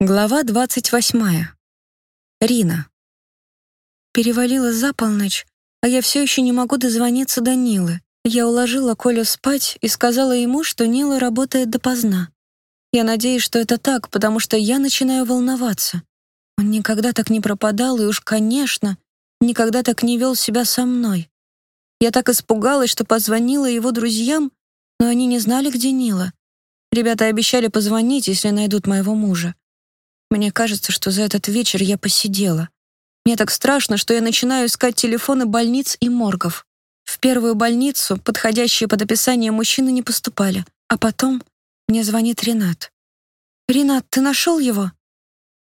Глава двадцать восьмая. Рина. Перевалила за полночь, а я все еще не могу дозвониться до Нилы. Я уложила Колю спать и сказала ему, что Нила работает допоздна. Я надеюсь, что это так, потому что я начинаю волноваться. Он никогда так не пропадал и уж, конечно, никогда так не вел себя со мной. Я так испугалась, что позвонила его друзьям, но они не знали, где Нила. Ребята обещали позвонить, если найдут моего мужа. Мне кажется, что за этот вечер я посидела. Мне так страшно, что я начинаю искать телефоны больниц и моргов. В первую больницу, подходящие под описание мужчины, не поступали. А потом мне звонит Ренат. «Ренат, ты нашел его?»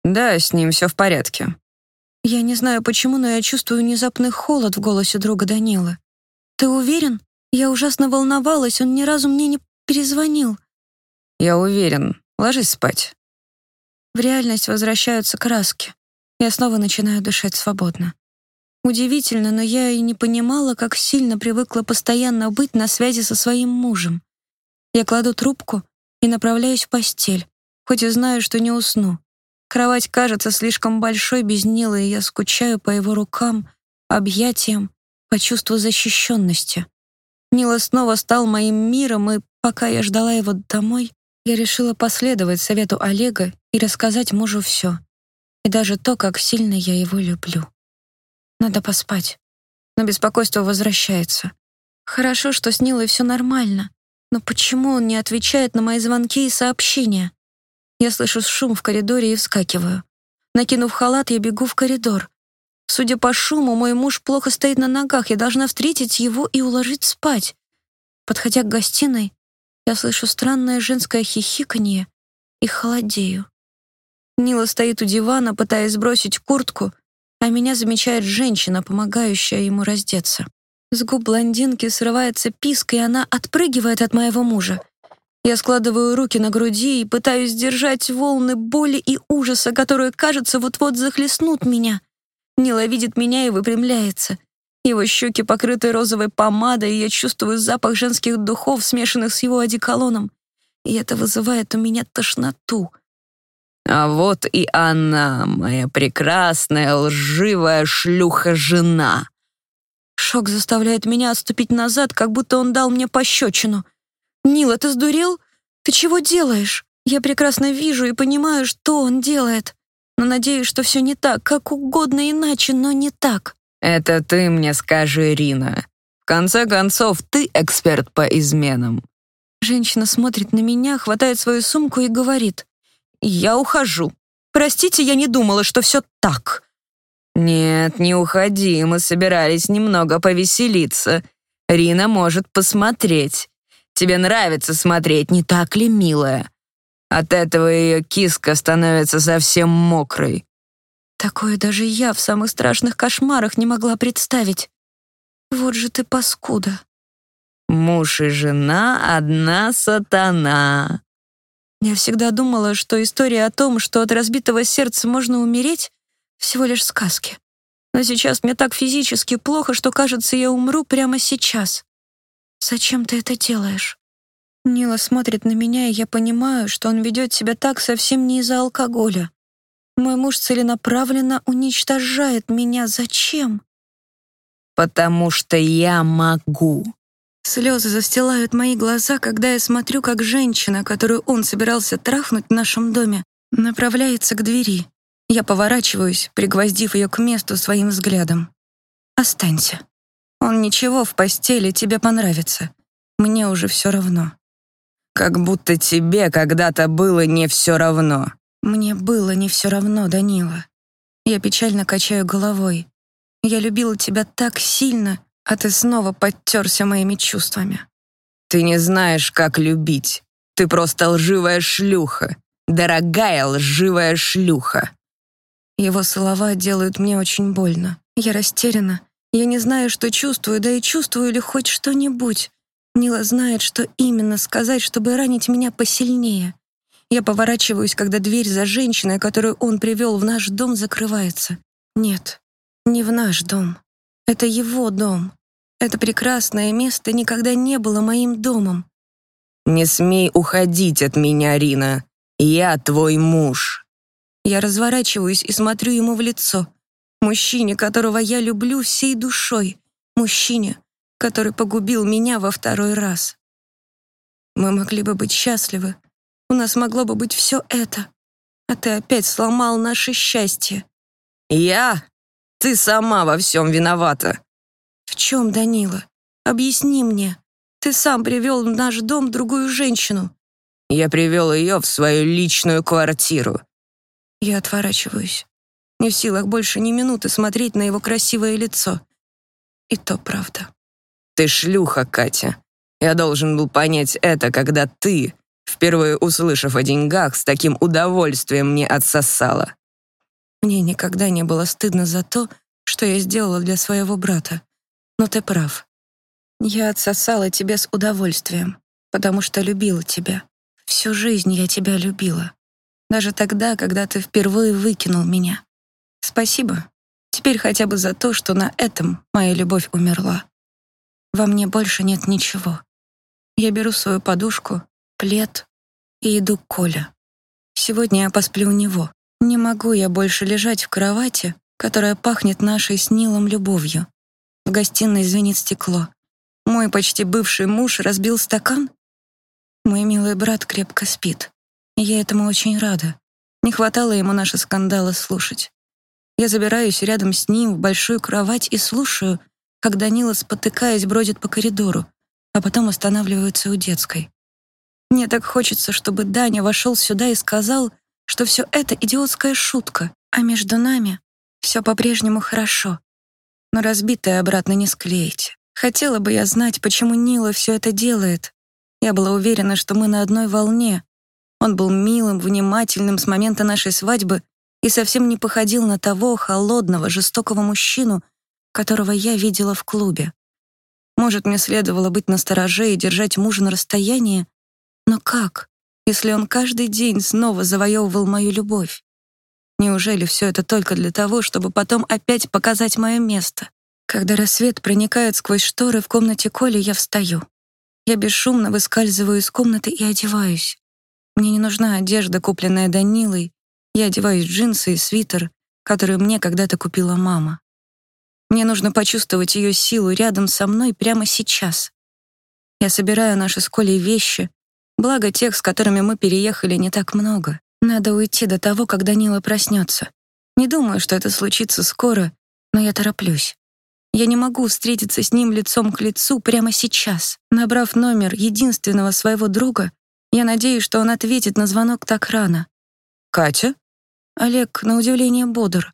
«Да, с ним все в порядке». Я не знаю почему, но я чувствую внезапный холод в голосе друга Данилы. «Ты уверен? Я ужасно волновалась, он ни разу мне не перезвонил». «Я уверен. Ложись спать». В реальность возвращаются краски. Я снова начинаю дышать свободно. Удивительно, но я и не понимала, как сильно привыкла постоянно быть на связи со своим мужем. Я кладу трубку и направляюсь в постель, хоть и знаю, что не усну. Кровать кажется слишком большой без Нила, и я скучаю по его рукам, объятиям, по чувству защищенности. Нила снова стал моим миром, и пока я ждала его домой, я решила последовать совету Олега и рассказать мужу все. И даже то, как сильно я его люблю. Надо поспать. Но беспокойство возвращается. Хорошо, что с Нилой все нормально. Но почему он не отвечает на мои звонки и сообщения? Я слышу шум в коридоре и вскакиваю. Накинув халат, я бегу в коридор. Судя по шуму, мой муж плохо стоит на ногах. Я должна встретить его и уложить спать. Подходя к гостиной, я слышу странное женское хихиканье и холодею. Нила стоит у дивана, пытаясь сбросить куртку, а меня замечает женщина, помогающая ему раздеться. С губ блондинки срывается писк, и она отпрыгивает от моего мужа. Я складываю руки на груди и пытаюсь сдержать волны боли и ужаса, которые, кажется, вот-вот захлестнут меня. Нила видит меня и выпрямляется. Его щеки покрыты розовой помадой, и я чувствую запах женских духов, смешанных с его одеколоном. И это вызывает у меня тошноту. А вот и она, моя прекрасная, лживая шлюха-жена. Шок заставляет меня отступить назад, как будто он дал мне пощечину. «Нила, ты сдурел? Ты чего делаешь?» Я прекрасно вижу и понимаю, что он делает. Но надеюсь, что все не так, как угодно иначе, но не так. «Это ты мне скажи, Рина. В конце концов, ты эксперт по изменам». Женщина смотрит на меня, хватает свою сумку и говорит. «Я ухожу. Простите, я не думала, что все так». «Нет, не уходи, мы собирались немного повеселиться. Рина может посмотреть. Тебе нравится смотреть, не так ли, милая? От этого ее киска становится совсем мокрой. Такое даже я в самых страшных кошмарах не могла представить. Вот же ты паскуда. Муж и жена — одна сатана. Я всегда думала, что история о том, что от разбитого сердца можно умереть, всего лишь сказки. Но сейчас мне так физически плохо, что, кажется, я умру прямо сейчас. Зачем ты это делаешь? Нила смотрит на меня, и я понимаю, что он ведет себя так совсем не из-за алкоголя. Мой муж целенаправленно уничтожает меня. Зачем? Потому что я могу. Слезы застилают мои глаза, когда я смотрю, как женщина, которую он собирался трахнуть в нашем доме, направляется к двери. Я поворачиваюсь, пригвоздив ее к месту своим взглядом. «Останься. Он ничего в постели тебе понравится. Мне уже все равно». «Как будто тебе когда-то было не все равно», мне было не все равно, Данила. Я печально качаю головой. Я любила тебя так сильно, а ты снова подтерся моими чувствами. Ты не знаешь, как любить. Ты просто лживая шлюха. Дорогая лживая шлюха. Его слова делают мне очень больно. Я растеряна. Я не знаю, что чувствую, да и чувствую ли хоть что-нибудь. Нила знает, что именно сказать, чтобы ранить меня посильнее. Я поворачиваюсь, когда дверь за женщиной, которую он привел в наш дом, закрывается. Нет, не в наш дом. Это его дом. Это прекрасное место никогда не было моим домом. «Не смей уходить от меня, Рина. Я твой муж». Я разворачиваюсь и смотрю ему в лицо. Мужчине, которого я люблю всей душой. Мужчине, который погубил меня во второй раз. Мы могли бы быть счастливы. У нас могло бы быть все это. А ты опять сломал наше счастье. Я? Ты сама во всем виновата. В чем, Данила? Объясни мне. Ты сам привел в наш дом другую женщину. Я привел ее в свою личную квартиру. Я отворачиваюсь. Не в силах больше ни минуты смотреть на его красивое лицо. И то правда. Ты шлюха, Катя. Я должен был понять это, когда ты, впервые услышав о деньгах, с таким удовольствием мне отсосала. Мне никогда не было стыдно за то, что я сделала для своего брата. Но ты прав. Я отсосала тебя с удовольствием, потому что любила тебя. Всю жизнь я тебя любила. Даже тогда, когда ты впервые выкинул меня. Спасибо. Теперь хотя бы за то, что на этом моя любовь умерла. Во мне больше нет ничего. Я беру свою подушку, плед и иду к Коле. Сегодня я посплю у него. Не могу я больше лежать в кровати, которая пахнет нашей с Нилом любовью. В гостиной звенит стекло. Мой почти бывший муж разбил стакан? Мой милый брат крепко спит. Я этому очень рада. Не хватало ему наши скандалы слушать. Я забираюсь рядом с ним в большую кровать и слушаю, как Данила, спотыкаясь, бродит по коридору, а потом останавливается у детской. Мне так хочется, чтобы Даня вошел сюда и сказал, что все это идиотская шутка, а между нами все по-прежнему хорошо. Но разбитое обратно не склеить. Хотела бы я знать, почему Нила все это делает. Я была уверена, что мы на одной волне. Он был милым, внимательным с момента нашей свадьбы и совсем не походил на того холодного, жестокого мужчину, которого я видела в клубе. Может, мне следовало быть настороже и держать мужа на расстоянии? Но как, если он каждый день снова завоевывал мою любовь? Неужели все это только для того, чтобы потом опять показать мое место? Когда рассвет проникает сквозь шторы в комнате Коли, я встаю. Я бесшумно выскальзываю из комнаты и одеваюсь. Мне не нужна одежда, купленная Данилой. Я одеваюсь в джинсы и свитер, который мне когда-то купила мама. Мне нужно почувствовать ее силу рядом со мной прямо сейчас. Я собираю наши с Колей вещи, благо тех, с которыми мы переехали, не так много. Надо уйти до того, как Данила проснется. Не думаю, что это случится скоро, но я тороплюсь. Я не могу встретиться с ним лицом к лицу прямо сейчас. Набрав номер единственного своего друга, я надеюсь, что он ответит на звонок так рано. «Катя?» Олег, на удивление, бодр.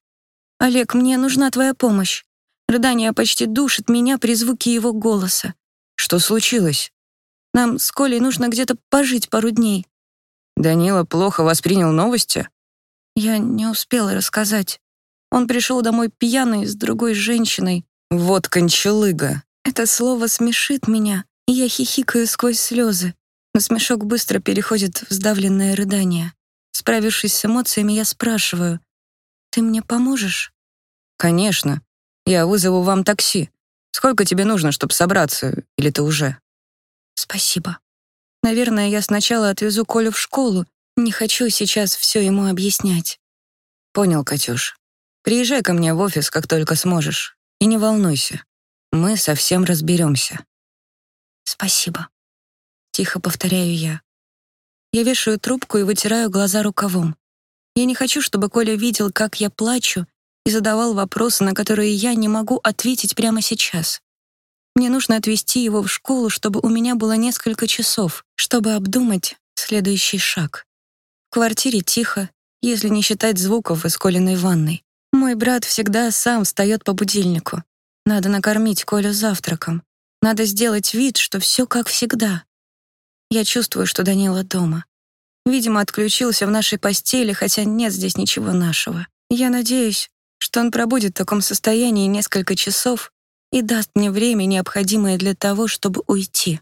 «Олег, мне нужна твоя помощь. Рыдание почти душит меня при звуке его голоса. Что случилось? Нам с Колей нужно где-то пожить пару дней. Данила плохо воспринял новости? Я не успела рассказать. Он пришел домой пьяный с другой женщиной. Вот кончалыга. Это слово смешит меня, и я хихикаю сквозь слезы. Но смешок быстро переходит в сдавленное рыдание. Справившись с эмоциями, я спрашиваю, «Ты мне поможешь?» «Конечно. Я вызову вам такси. Сколько тебе нужно, чтобы собраться? Или ты уже?» «Спасибо. Наверное, я сначала отвезу Колю в школу. Не хочу сейчас все ему объяснять». «Понял, Катюш. Приезжай ко мне в офис, как только сможешь. И не волнуйся. Мы совсем разберемся». «Спасибо», — тихо повторяю я. Я вешаю трубку и вытираю глаза рукавом. Я не хочу, чтобы Коля видел, как я плачу и задавал вопросы, на которые я не могу ответить прямо сейчас. Мне нужно отвезти его в школу, чтобы у меня было несколько часов, чтобы обдумать следующий шаг. В квартире тихо, если не считать звуков из Колиной ванной. Мой брат всегда сам встает по будильнику. Надо накормить Колю завтраком. Надо сделать вид, что все как всегда. Я чувствую, что Данила дома. Видимо, отключился в нашей постели, хотя нет здесь ничего нашего. Я надеюсь, что он пробудет в таком состоянии несколько часов и даст мне время, необходимое для того, чтобы уйти.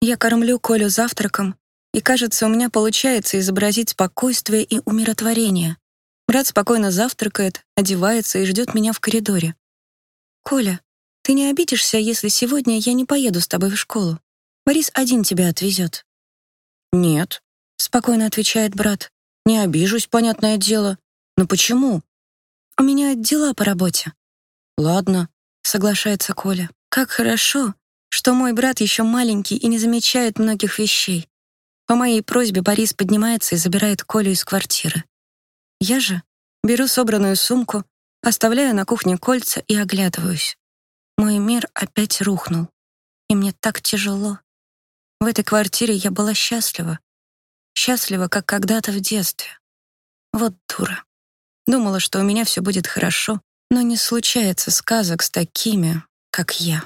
Я кормлю Колю завтраком, и, кажется, у меня получается изобразить спокойствие и умиротворение. Брат спокойно завтракает, одевается и ждет меня в коридоре. «Коля, ты не обидишься, если сегодня я не поеду с тобой в школу? Борис один тебя отвезет». «Нет», — спокойно отвечает брат. «Не обижусь, понятное дело. Но почему? У меня дела по работе. Ладно, соглашается Коля. Как хорошо, что мой брат еще маленький и не замечает многих вещей. По моей просьбе Борис поднимается и забирает Колю из квартиры. Я же беру собранную сумку, оставляю на кухне кольца и оглядываюсь. Мой мир опять рухнул, и мне так тяжело. В этой квартире я была счастлива. Счастлива, как когда-то в детстве. Вот дура. Думала, что у меня все будет хорошо, но не случается сказок с такими, как я.